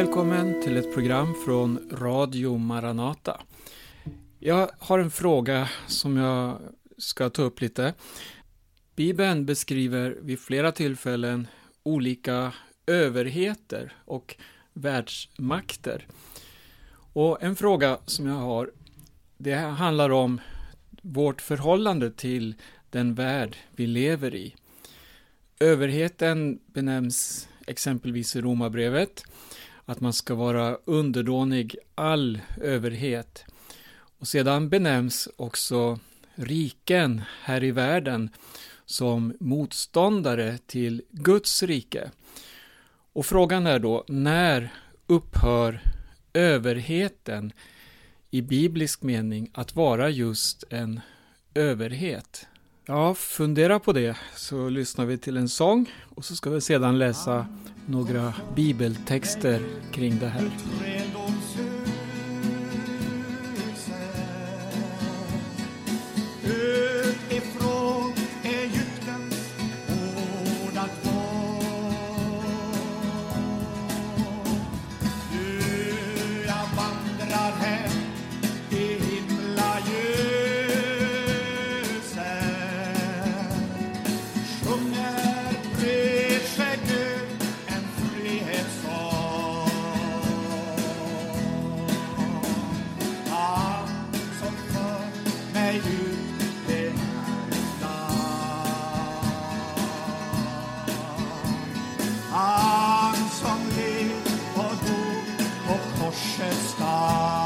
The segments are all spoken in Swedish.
välkommen till ett program från Radio Maranata. Jag har en fråga som jag ska ta upp lite. Bibeln beskriver vid flera tillfällen olika överheter och världsmakter. Och en fråga som jag har, det handlar om vårt förhållande till den värld vi lever i. Överheten benämns exempelvis i Romarbrevet att man ska vara underdånig all överhet. Och sedan benämns också riken här i världen som motståndare till Guds rike. Och frågan är då, när upphör överheten i biblisk mening att vara just en överhet? Ja, fundera på det så lyssnar vi till en sång och så ska vi sedan läsa några bibeltexter kring det här. Han har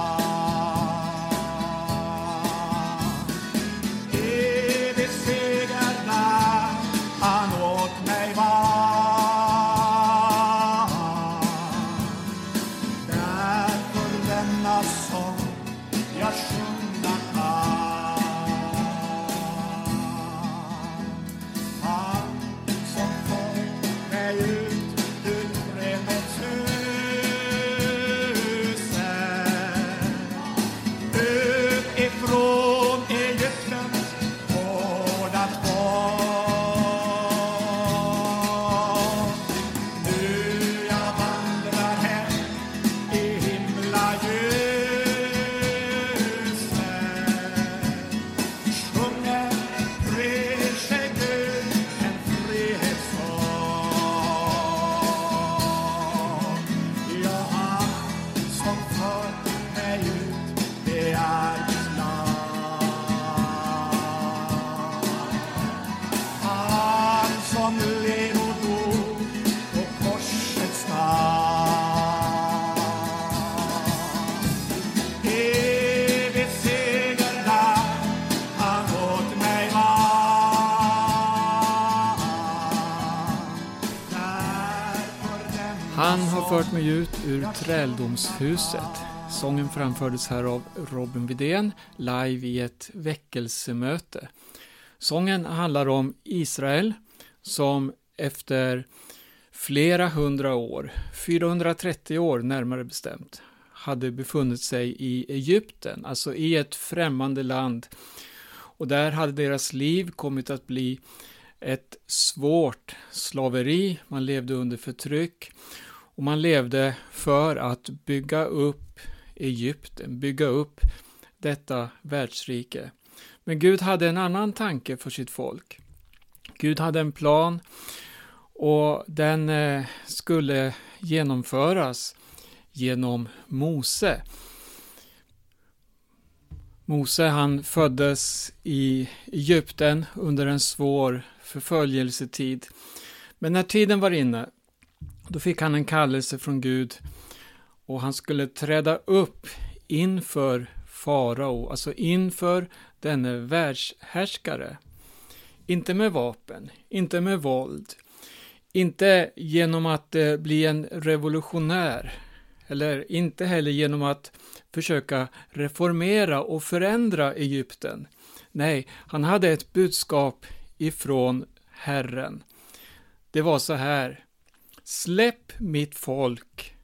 fört mig ut ur träldomshuset. Sången framfördes här av Robin Widén live i ett väckelsemöte. Sången handlar om Israel som efter flera hundra år, 430 år närmare bestämt, hade befunnit sig i Egypten, alltså i ett främmande land. Och där hade deras liv kommit att bli ett svårt slaveri, man levde under förtryck och man levde för att bygga upp Egypten, bygga upp detta världsrike. Men Gud hade en annan tanke för sitt folk. Gud hade en plan och den eh, skulle genomföras genom Mose. Mose han föddes i Egypten under en svår förföljelsetid. Men när tiden var inne, då fick han en kallelse från Gud och han skulle träda upp inför farao, alltså inför denne världshärskare. Inte med vapen, inte med våld, inte genom att eh, bli en revolutionär, eller inte heller genom att försöka reformera och förändra Egypten. Nej, han hade ett budskap ifrån Herren. Det var så här. Släpp mitt folk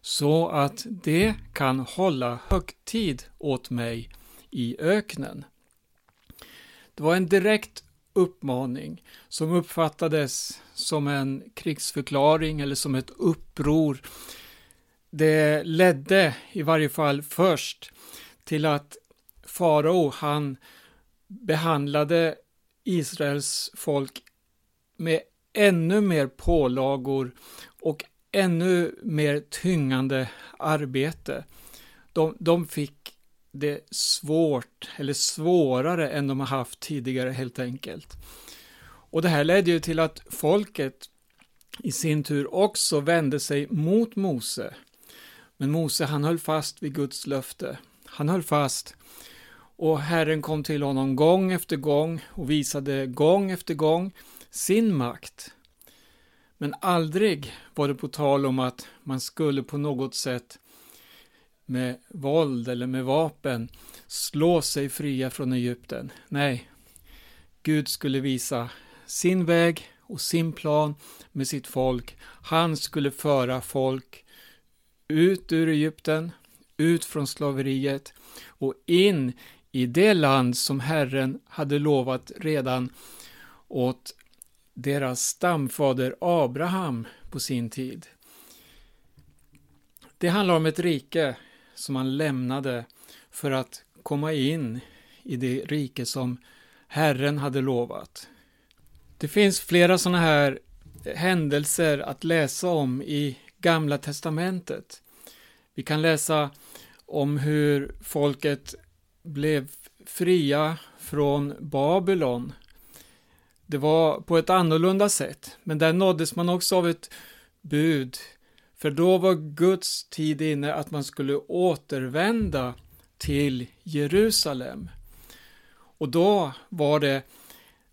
så att det kan hålla högtid åt mig i öknen. Det var en direkt uppmaning som uppfattades som en krigsförklaring eller som ett uppror det ledde i varje fall först till att farao han behandlade Israels folk med ännu mer pålagor och ännu mer tyngande arbete. De, de fick det svårt, eller svårare än de har haft tidigare helt enkelt. Och det här ledde ju till att folket i sin tur också vände sig mot Mose. Men Mose han höll fast vid Guds löfte. Han höll fast och Herren kom till honom gång efter gång och visade gång efter gång sin makt. Men aldrig var det på tal om att man skulle på något sätt med våld eller med vapen slå sig fria från Egypten. Nej, Gud skulle visa sin väg och sin plan med sitt folk. Han skulle föra folk ut ur Egypten, ut från slaveriet och in i det land som Herren hade lovat redan åt deras stamfader Abraham på sin tid. Det handlar om ett rike som han lämnade för att komma in i det rike som Herren hade lovat. Det finns flera sådana här händelser att läsa om i Gamla testamentet. Vi kan läsa om hur folket blev fria från Babylon. Det var på ett annorlunda sätt, men där nåddes man också av ett bud. För då var Guds tid inne att man skulle återvända till Jerusalem. Och då var det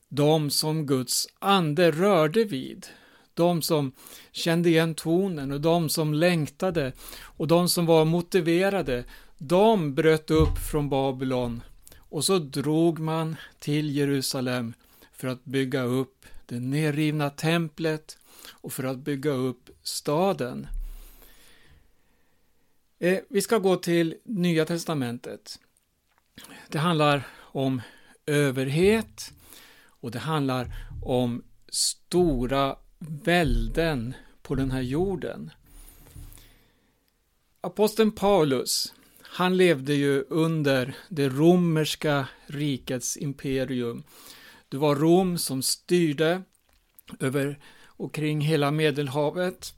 de som Guds ande rörde vid. De som kände igen tonen och de som längtade och de som var motiverade. De bröt upp från Babylon och så drog man till Jerusalem för att bygga upp det nerrivna templet och för att bygga upp staden. Eh, vi ska gå till Nya Testamentet. Det handlar om överhet och det handlar om stora välden på den här jorden. Aposteln Paulus, han levde ju under det romerska rikets imperium. Det var Rom som styrde över och kring hela Medelhavet.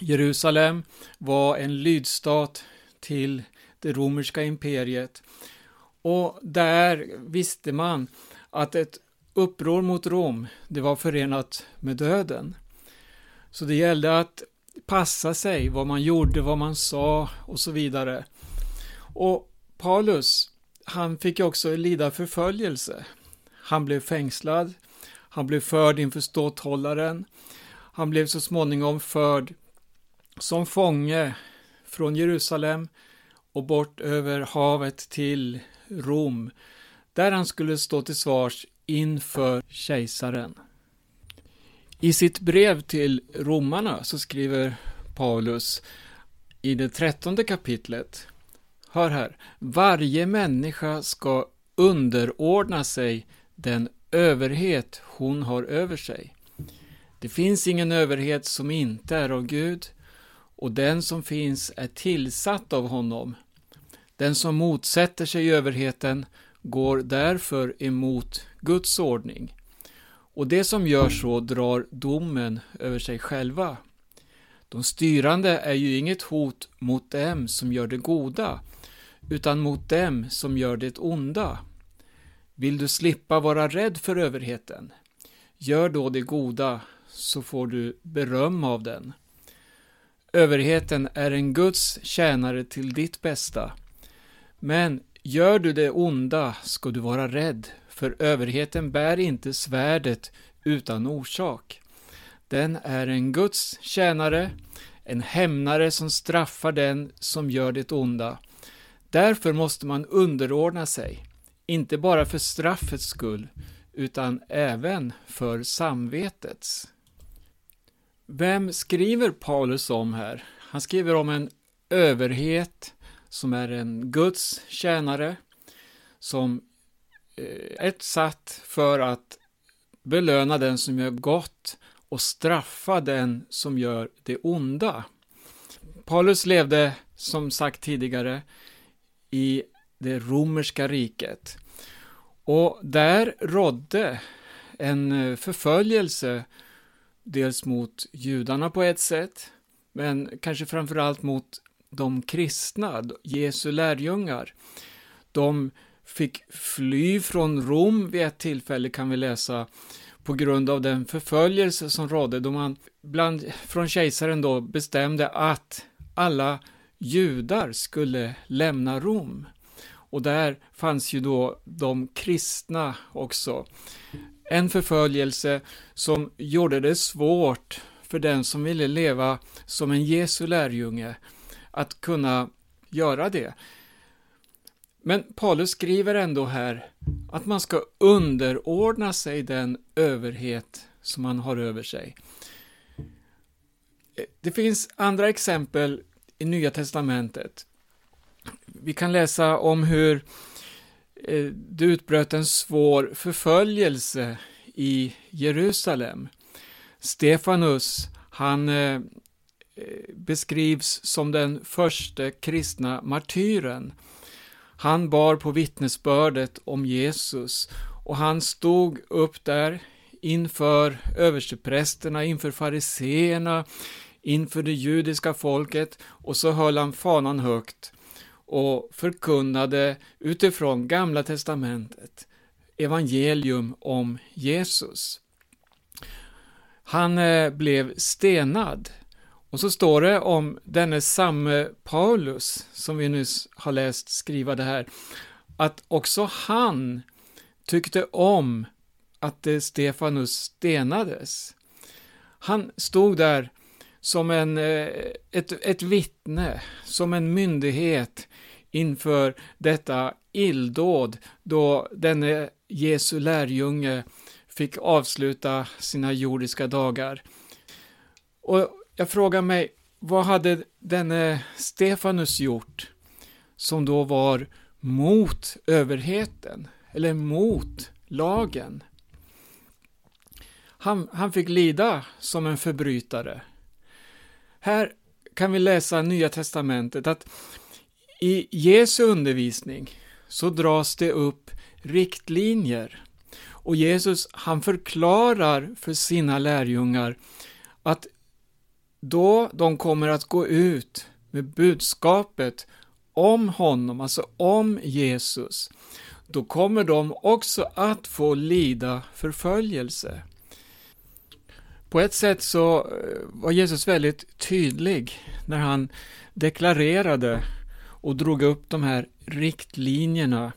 Jerusalem var en lydstat till det romerska imperiet. Och där visste man att ett uppror mot Rom, det var förenat med döden. Så det gällde att passa sig, vad man gjorde, vad man sa och så vidare. Och Paulus, han fick också lida förföljelse. Han blev fängslad, han blev förd inför ståthållaren, han blev så småningom förd som fånge från Jerusalem och bort över havet till Rom, där han skulle stå till svars inför kejsaren. I sitt brev till romarna så skriver Paulus i det trettonde kapitlet Hör här, varje människa ska underordna sig den överhet hon har över sig. Det finns ingen överhet som inte är av Gud, och den som finns är tillsatt av honom. Den som motsätter sig överheten går därför emot Guds ordning. Och det som gör så drar domen över sig själva. De styrande är ju inget hot mot dem som gör det goda, utan mot dem som gör det onda. Vill du slippa vara rädd för överheten? Gör då det goda, så får du beröm av den. Överheten är en Guds tjänare till ditt bästa. Men gör du det onda ska du vara rädd, för överheten bär inte svärdet utan orsak. Den är en Guds tjänare, en hämnare som straffar den som gör det onda. Därför måste man underordna sig, inte bara för straffets skull, utan även för samvetets. Vem skriver Paulus om här? Han skriver om en överhet som är en Guds tjänare som eh, är satt för att belöna den som gör gott och straffa den som gör det onda. Paulus levde, som sagt tidigare, i det romerska riket. Och där rådde en eh, förföljelse, dels mot judarna på ett sätt, men kanske framförallt mot de kristna, Jesu lärjungar. De fick fly från Rom vid ett tillfälle, kan vi läsa, på grund av den förföljelse som rådde, då man bland, från kejsaren då bestämde att alla judar skulle lämna Rom. Och där fanns ju då de kristna också. En förföljelse som gjorde det svårt för den som ville leva som en Jesu lärjunge att kunna göra det. Men Paulus skriver ändå här att man ska underordna sig den överhet som man har över sig. Det finns andra exempel i Nya Testamentet. Vi kan läsa om hur eh, det utbröt en svår förföljelse i Jerusalem. Stefanus, han eh, eh beskrivs som den första kristna martyren. Han bar på vittnesbördet om Jesus och han stod upp där inför översteprästerna, inför fariseerna, inför det judiska folket och så höll han fanan högt och förkunnade utifrån Gamla testamentet evangelium om Jesus. Han eh, blev stenad. Och så står det om denne samme Paulus, som vi nyss har läst skriva det här, att också han tyckte om att Stefanus stenades. Han stod där som en, eh, ett, ett vittne, som en myndighet inför detta illdåd då denne Jesu lärjunge fick avsluta sina jordiska dagar. Och jag frågar mig, vad hade denne Stefanus gjort som då var mot överheten, eller mot lagen? Han, han fick lida som en förbrytare. Här kan vi läsa Nya Testamentet att i Jesu undervisning så dras det upp riktlinjer och Jesus han förklarar för sina lärjungar att då de kommer att gå ut med budskapet om honom, alltså om Jesus, då kommer de också att få lida förföljelse. På ett sätt så eh, var Jesus väldigt tydlig när han deklarerade och drog upp de här riktlinjerna.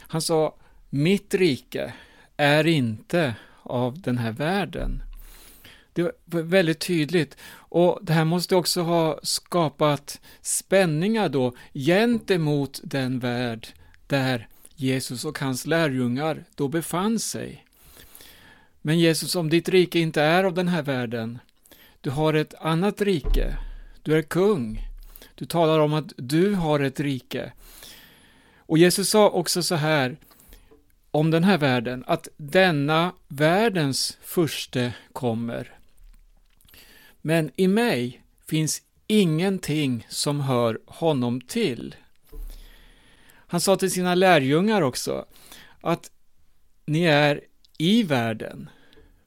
Han sa, mitt rike är inte av den här världen. Det var väldigt tydligt. Och det här måste också ha skapat spänningar då gentemot den värld där Jesus och hans lärjungar då befann sig. Men Jesus, om ditt rike inte är av den här världen, du har ett annat rike, du är kung, du talar om att du har ett rike. Och Jesus sa också så här om den här världen, att denna världens furste kommer. Men i mig finns ingenting som hör honom till. Han sa till sina lärjungar också att ni är i världen,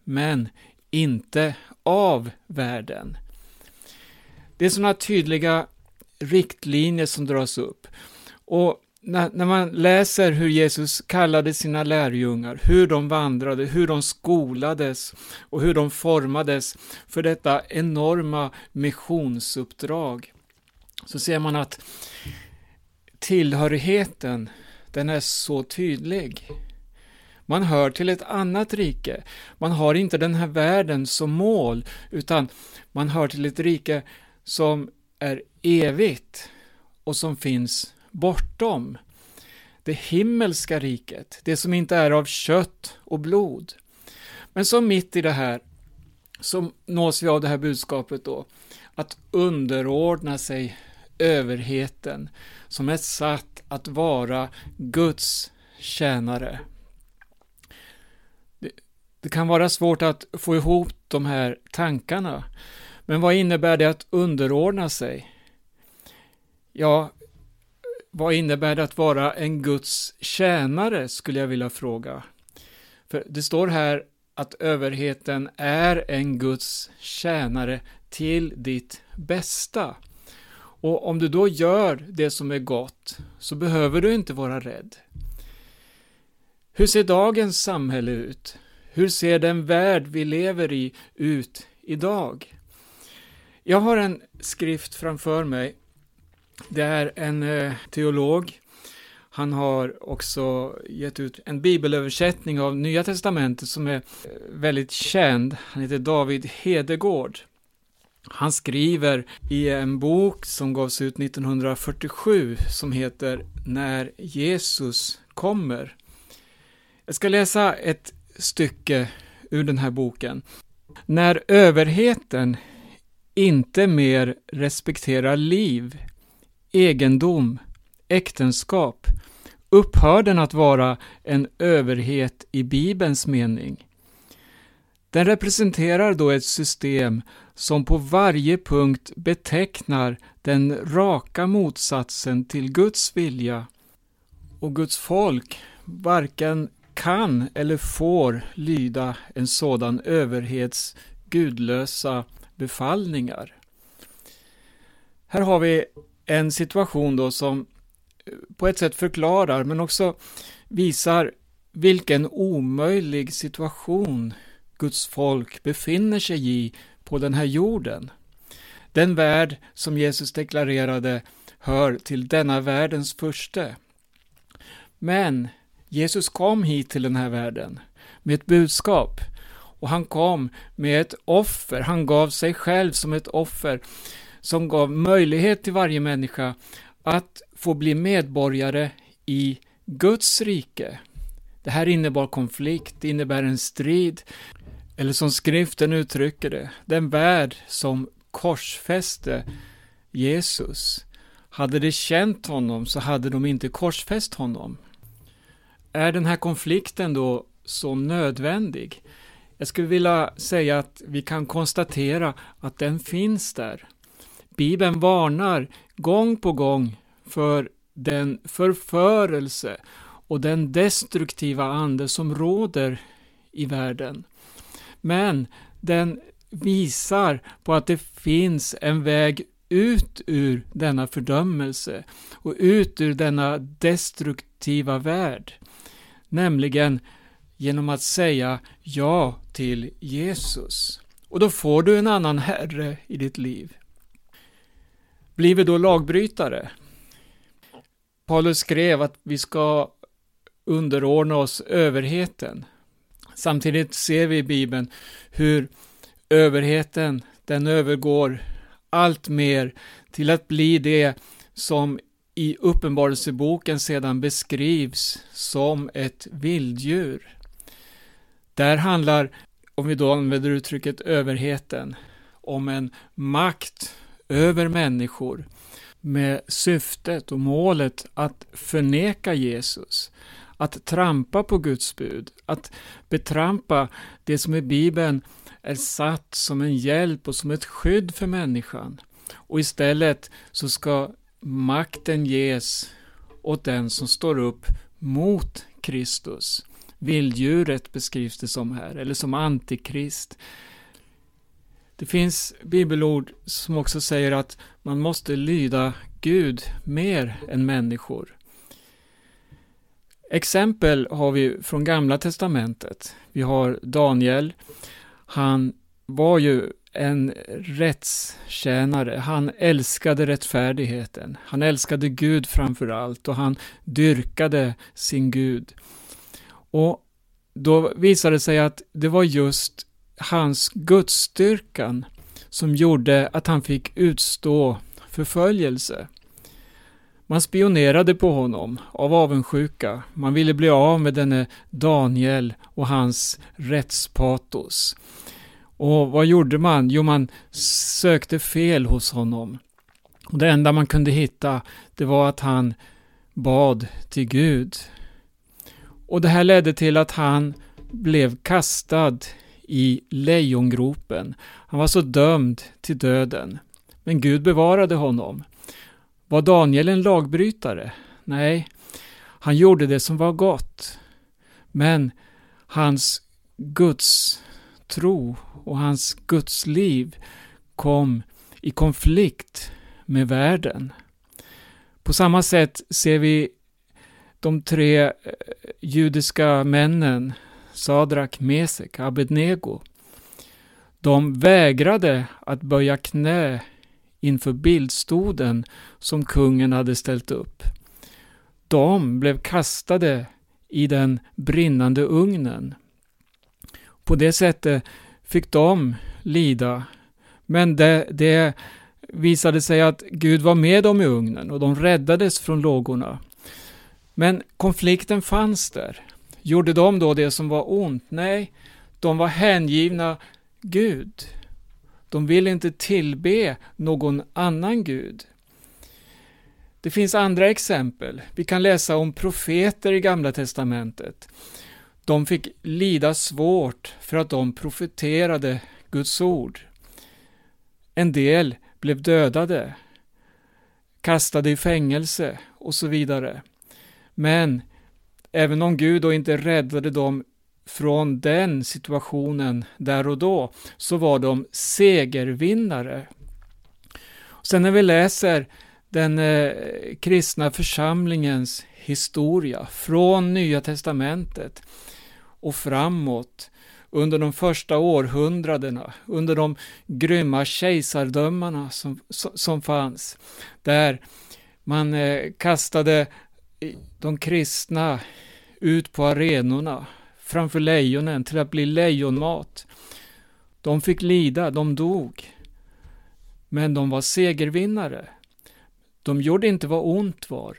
men inte av världen. Det är sådana tydliga riktlinjer som dras upp. Och när, när, man läser hur Jesus kallade sina lärjungar, hur de vandrade, hur de skolades och hur de formades för detta enorma missionsuppdrag, så ser man att tillhörigheten, den är så tydlig. Man hör till ett annat rike. Man har inte den här världen som mål, utan man hör till ett rike som är evigt och som finns bortom. Det himmelska riket, det som inte är av kött och blod. Men så mitt i det här så nås vi av det här budskapet då, att underordna sig överheten som är satt att vara Guds tjänare. Det, kan vara svårt att få ihop de här tankarna, men vad innebär det att underordna sig? Ja, vad innebär det att vara en Guds tjänare, skulle jag vilja fråga. För det står här att överheten är en Guds tjänare till ditt bästa. Och om du då gör det som är gott, så behöver du inte vara rädd. Hur ser dagens samhälle ut? Hur ser den värld vi lever i ut idag? Jag har en skrift framför mig. Det är en eh, teolog. Han har också gett ut en bibelöversättning av Nya Testamentet som är eh, väldigt känd. Han heter David Hedegård. Han skriver i en bok som gavs ut 1947 som heter När Jesus kommer. Jag ska läsa ett stycke ur den här boken. När överheten inte mer respekterar liv, egendom, äktenskap, upphör den att vara en överhet i Bibelns mening. Den representerar då ett system som på varje punkt betecknar den raka motsatsen till Guds vilja. Och Guds folk varken kan eller får lyda en sådan överhets gudlösa befallningar. Här har vi en situation då som eh, på ett sätt förklarar men också visar vilken omöjlig situation Guds folk befinner sig i på den här jorden. Den värld som Jesus deklarerade hör till denna världens första. Men Jesus kom hit till den här världen med ett budskap och han kom med ett offer, han gav sig själv som ett offer som gav möjlighet till varje människa att få bli medborgare i Guds rike. Det här innebar konflikt, det innebär en strid, eller som skriften uttrycker det, den värld som korsfäste Jesus. Hade de känt honom så hade de inte korsfäst honom. Är den här konflikten då så nödvändig? Jag skulle vilja säga att vi kan konstatera att den finns där. Bibeln varnar gång på gång för den förförelse och den destruktiva ande som råder i världen. Men den visar på att det finns en väg ut ur denna fördömelse och ut ur denna destruktiva värld. Nämligen genom att säga ja till Jesus. Och då får du en annan herre i ditt liv. Blir vi då lagbrytare? Paulus skrev att vi ska underordna oss överheten. Samtidigt ser vi i Bibeln hur överheten, den övergår allt mer till att bli det som i Uppenbarelseboken sedan beskrivs som ett vilddjur. Där handlar, om vi då använder uttrycket överheten, om en makt över människor med syftet och målet att förneka Jesus, att trampa på Guds bud, att betrampa det som i Bibeln är satt som en hjälp och som ett skydd för människan. Och istället så ska makten ges åt den som står upp mot Kristus. Vilddjuret beskrivs det som här, eller som antikrist. Det finns bibelord som också säger att man måste lyda Gud mer än människor. Exempel har vi från Gamla Testamentet. Vi har Daniel. Han var ju en rättstjänare. Han älskade rättfärdigheten. Han älskade Gud framför allt och han dyrkade sin Gud. Och då visade det sig att det var just hans gudsstyrkan som gjorde att han fick utstå förföljelse. Man spionerade på honom av avundsjuka. Man ville bli av med denne Daniel och hans rättspatos. Och vad gjorde man? Jo, man sökte fel hos honom. Och det enda man kunde hitta, det var att han bad till Gud. Och det här ledde till att han blev kastad i lejongropen. Han var så dömd till döden. Men Gud bevarade honom. Var Daniel en lagbrytare? Nej, han gjorde det som var gott. Men hans Guds tro och hans Guds liv kom i konflikt med världen. På samma sätt ser vi de tre eh, judiska männen Sadrak, Mesek, Abednego. De vägrade att böja knä inför bildstoden som kungen hade ställt upp. De blev kastade i den brinnande ugnen. På det sättet fick de lida, men det, det visade sig att Gud var med dem i ugnen och de räddades från lågorna. Men konflikten fanns där. Gjorde de då det som var ont? Nej, de var hängivna Gud. De ville inte tillbe någon annan Gud. Det finns andra exempel. Vi kan läsa om profeter i Gamla Testamentet. De fick lida svårt för att de profeterade Guds ord. En del blev dödade, kastade i fängelse och så vidare. Men även om Gud då inte räddade dem från den situationen där och då, så var de segervinnare. Sen när vi läser den eh, kristna församlingens historia från Nya Testamentet och framåt under de första århundradena, under de grymma kejsardömarna som, som fanns, där man eh, kastade eh, de kristna ut på arenorna framför lejonen till att bli lejonmat. De fick lida, de dog. Men de var segervinnare. De gjorde inte vad ont var.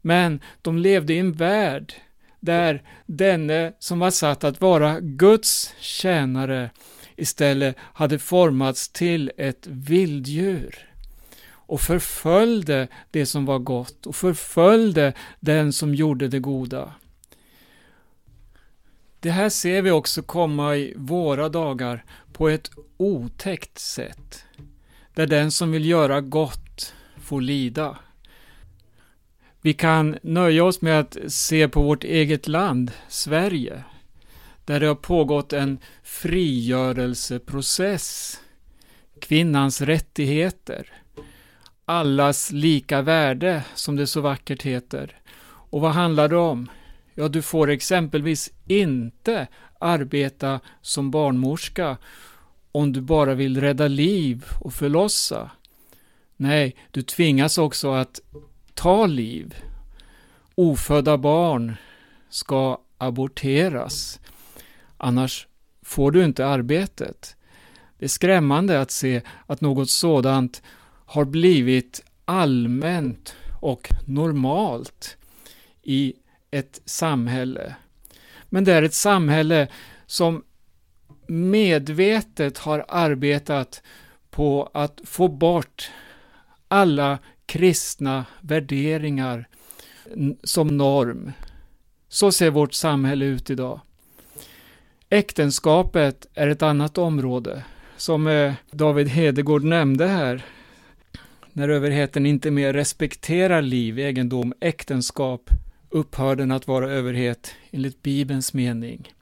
Men de levde i en värld där denne som var satt att vara Guds tjänare istället hade formats till ett vilddjur och förföljde det som var gott och förföljde den som gjorde det goda. Det här ser vi också komma i våra dagar på ett otäckt sätt, där den som vill göra gott får lida. Vi kan nöja oss med att se på vårt eget land, Sverige, där det har pågått en frigörelseprocess, kvinnans rättigheter, allas lika värde, som det så vackert heter. Och vad handlar det om? Ja, du får exempelvis inte arbeta som barnmorska om du bara vill rädda liv och förlossa. Nej, du tvingas också att ta liv. Ofödda barn ska aborteras. Annars får du inte arbetet. Det är skrämmande att se att något sådant har blivit allmänt och normalt i ett samhälle. Men det är ett samhälle som medvetet har arbetat på att få bort alla kristna värderingar som norm. Så ser vårt samhälle ut idag. Äktenskapet är ett annat område, som eh, David Hedegård nämnde här när överheten inte mer respekterar liv, egendom, äktenskap, upphör den att vara överhet enligt Bibelns mening.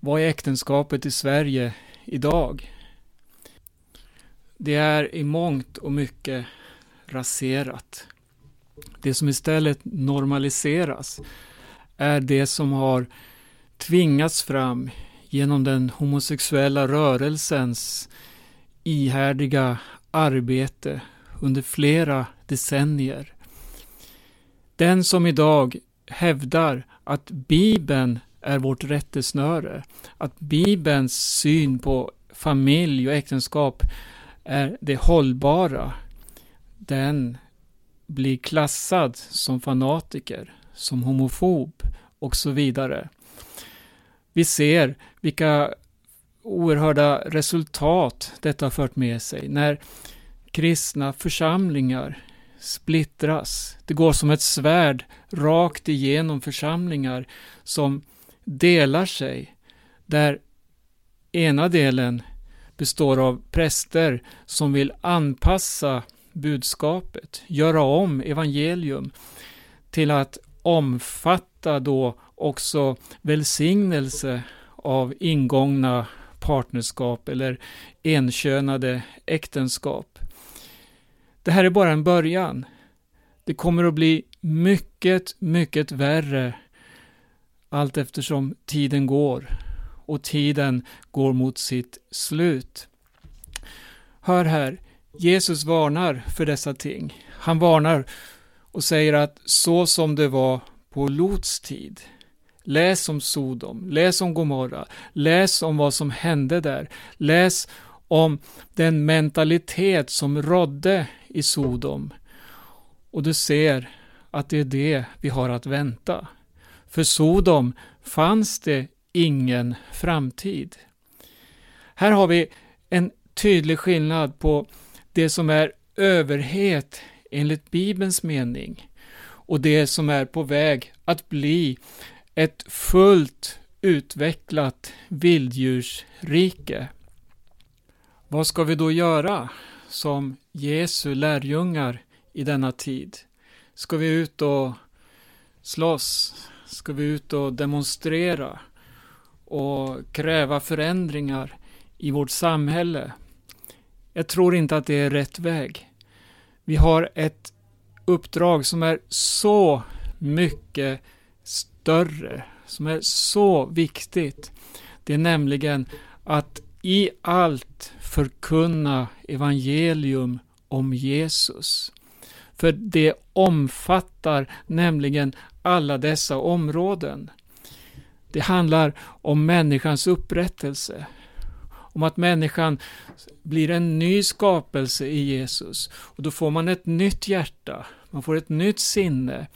Vad är äktenskapet i Sverige idag? Det är i mångt och mycket raserat. Det som istället normaliseras är det som har tvingats fram genom den homosexuella rörelsens ihärdiga arbete under flera decennier. Den som idag hävdar att Bibeln är vårt rättesnöre, att Bibelns syn på familj och äktenskap är det hållbara, den blir klassad som fanatiker, som homofob och så vidare. Vi ser vilka oerhörda resultat detta har fört med sig när kristna församlingar splittras. Det går som ett svärd rakt igenom församlingar som delar sig, där ena delen består av präster som vill anpassa budskapet, göra om evangelium till att omfatta då också välsignelse av ingångna partnerskap eller enkönade äktenskap. Det här är bara en början. Det kommer att bli mycket, mycket värre allt eftersom tiden går och tiden går mot sitt slut. Hör här, Jesus varnar för dessa ting. Han varnar och säger att så som det var på Lots tid. Läs om Sodom, läs om Gomorra, läs om vad som hände där. Läs om den mentalitet som rådde i Sodom. Och du ser att det är det vi har att vänta. För Sodom fanns det ingen framtid. Här har vi en tydlig skillnad på det som är överhet enligt Bibelns mening och det som är på väg att bli ett fullt utvecklat vilddjursrike. Vad ska vi då göra som Jesu lärjungar i denna tid? Ska vi ut och slåss? Ska vi ut och demonstrera och kräva förändringar i vårt samhälle? Jag tror inte att det är rätt väg. Vi har ett uppdrag som är så mycket större, som är så viktigt. Det är nämligen att i allt förkunna evangelium om Jesus. För det omfattar nämligen alla dessa områden. Det handlar om människans upprättelse, om att människan blir en ny skapelse i Jesus. Och då får man ett nytt hjärta, man får ett nytt sinne,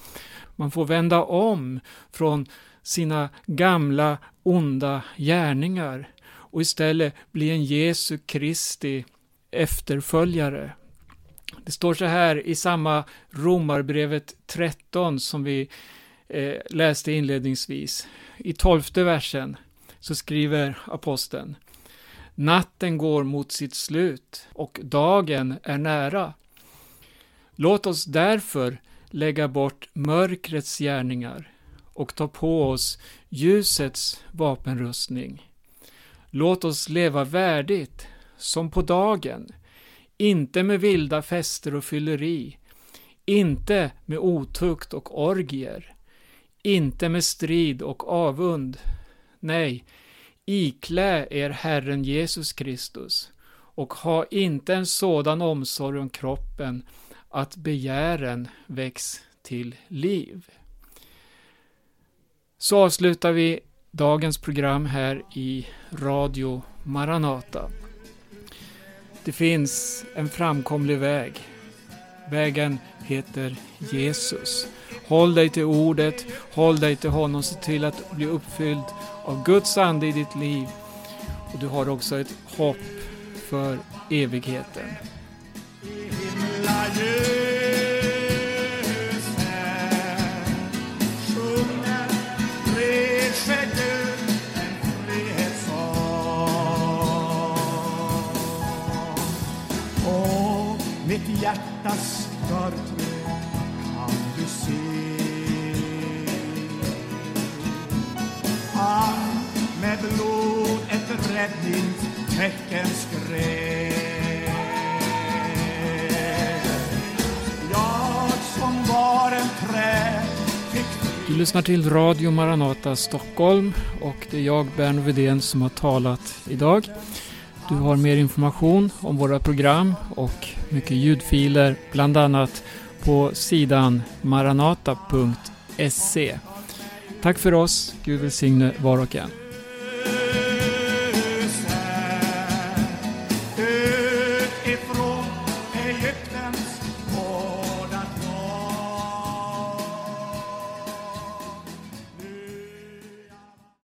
man får vända om från sina gamla onda gärningar och istället bli en Jesu Kristi efterföljare. Det står så här i samma Romarbrevet 13 som vi eh, läste inledningsvis. I tolfte versen så skriver aposteln Natten går mot sitt slut och dagen är nära. Låt oss därför lägga bort mörkrets gärningar och ta på oss ljusets vapenrustning. Låt oss leva värdigt, som på dagen, inte med vilda fester och fylleri, inte med otukt och orgier, inte med strid och avund. Nej, iklä er Herren Jesus Kristus och ha inte en sådan omsorg om kroppen att begären väcks till liv. Så avslutar vi dagens program här i Radio Maranata. Det finns en framkomlig väg. Vägen heter Jesus. Håll dig till ordet, håll dig till honom, se till att bli uppfylld av Guds ande i ditt liv. Och du har också ett hopp för evigheten. mitt hjärtas skar kan ett räddningstecken skrev Jag som var en träd du lyssnar till Radio Maranata Stockholm och det är jag, Berno Vedén, som har talat idag. Du har mer information om våra program och mycket ljudfiler, bland annat på sidan maranata.se. Tack för oss. Gud välsigne var och en.